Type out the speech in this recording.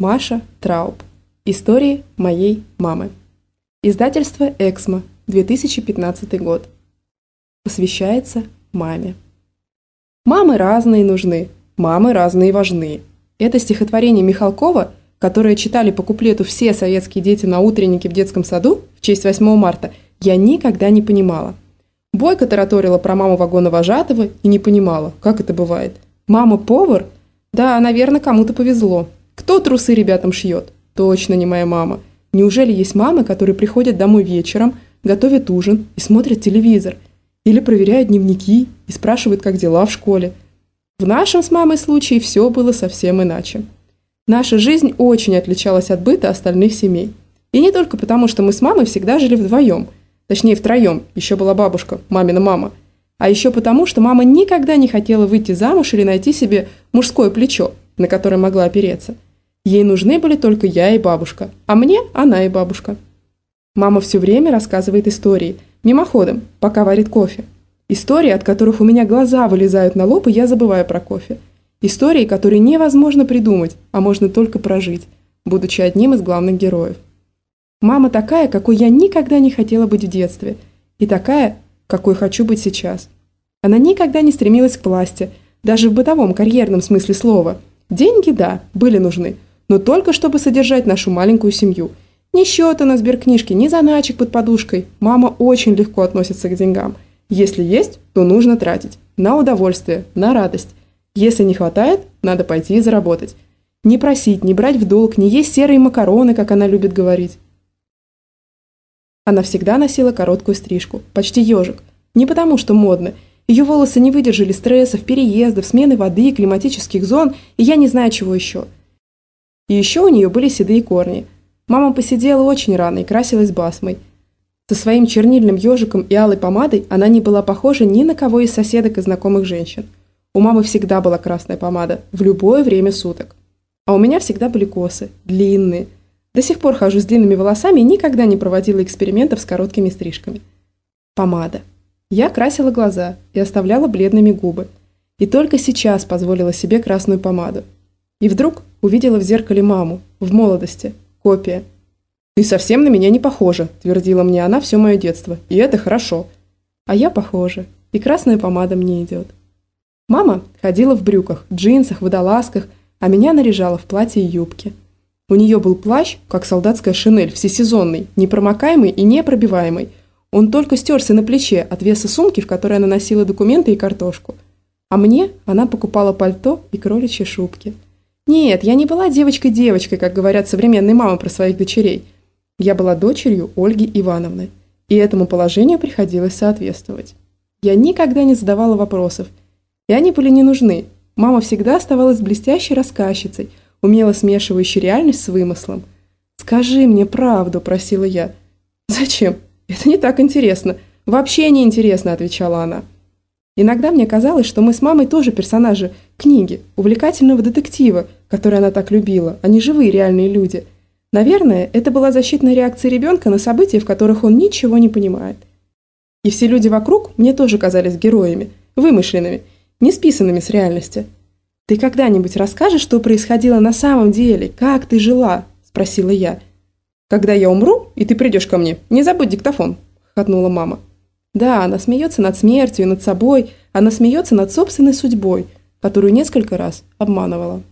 Маша Трауб. Истории моей мамы. Издательство «Эксмо», 2015 год. Посвящается маме. Мамы разные нужны, мамы разные важны. Это стихотворение Михалкова, которое читали по куплету все советские дети на утреннике в детском саду в честь 8 марта, я никогда не понимала. Бойко тараторила про маму вагона-вожатого и не понимала, как это бывает. Мама повар? Да, наверное, кому-то повезло. Кто трусы ребятам шьет? Точно не моя мама. Неужели есть мамы, которые приходят домой вечером, готовят ужин и смотрят телевизор? Или проверяют дневники и спрашивают, как дела в школе? В нашем с мамой случае все было совсем иначе. Наша жизнь очень отличалась от быта остальных семей. И не только потому, что мы с мамой всегда жили вдвоем, точнее втроем, еще была бабушка, мамина мама, а еще потому, что мама никогда не хотела выйти замуж или найти себе мужское плечо, на которое могла опереться. Ей нужны были только я и бабушка, а мне она и бабушка. Мама все время рассказывает истории, мимоходом, пока варит кофе. Истории, от которых у меня глаза вылезают на лоб, и я забываю про кофе. Истории, которые невозможно придумать, а можно только прожить, будучи одним из главных героев. Мама такая, какой я никогда не хотела быть в детстве, и такая, какой хочу быть сейчас. Она никогда не стремилась к власти, даже в бытовом карьерном смысле слова. Деньги, да, были нужны, но только чтобы содержать нашу маленькую семью. Ни счета на сберкнижке, ни заначек под подушкой. Мама очень легко относится к деньгам. Если есть, то нужно тратить. На удовольствие, на радость. Если не хватает, надо пойти и заработать. Не просить, не брать в долг, не есть серые макароны, как она любит говорить. Она всегда носила короткую стрижку, почти ежик. Не потому, что модно. Ее волосы не выдержали стрессов, переездов, смены воды, климатических зон и я не знаю чего еще – и еще у нее были седые корни. Мама посидела очень рано и красилась басмой. Со своим чернильным ежиком и алой помадой она не была похожа ни на кого из соседок и знакомых женщин. У мамы всегда была красная помада, в любое время суток. А у меня всегда были косы, длинные. До сих пор хожу с длинными волосами и никогда не проводила экспериментов с короткими стрижками. Помада. Я красила глаза и оставляла бледными губы. И только сейчас позволила себе красную помаду. И вдруг увидела в зеркале маму, в молодости, копия. «Ты совсем на меня не похожа», – твердила мне она все мое детство, и это хорошо. А я похожа, и красная помада мне идет. Мама ходила в брюках, джинсах, водолазках, а меня наряжала в платье и юбке. У нее был плащ, как солдатская шинель, всесезонный, непромокаемый и непробиваемый. Он только стерся на плече от веса сумки, в которой она носила документы и картошку. А мне она покупала пальто и кроличьи шубки – нет, я не была девочкой-девочкой, как говорят современные мамы про своих дочерей. Я была дочерью Ольги Ивановны, и этому положению приходилось соответствовать. Я никогда не задавала вопросов, и они были не нужны. Мама всегда оставалась блестящей рассказчицей, умело смешивающей реальность с вымыслом. «Скажи мне правду», – просила я. «Зачем? Это не так интересно. Вообще не интересно», – отвечала она. Иногда мне казалось, что мы с мамой тоже персонажи книги, увлекательного детектива, который она так любила, а не живые реальные люди. Наверное, это была защитная реакция ребенка на события, в которых он ничего не понимает. И все люди вокруг мне тоже казались героями, вымышленными, не списанными с реальности. «Ты когда-нибудь расскажешь, что происходило на самом деле? Как ты жила?» – спросила я. «Когда я умру, и ты придешь ко мне, не забудь диктофон», – хотнула мама. Да, она смеется над смертью, над собой, она смеется над собственной судьбой, которую несколько раз обманывала.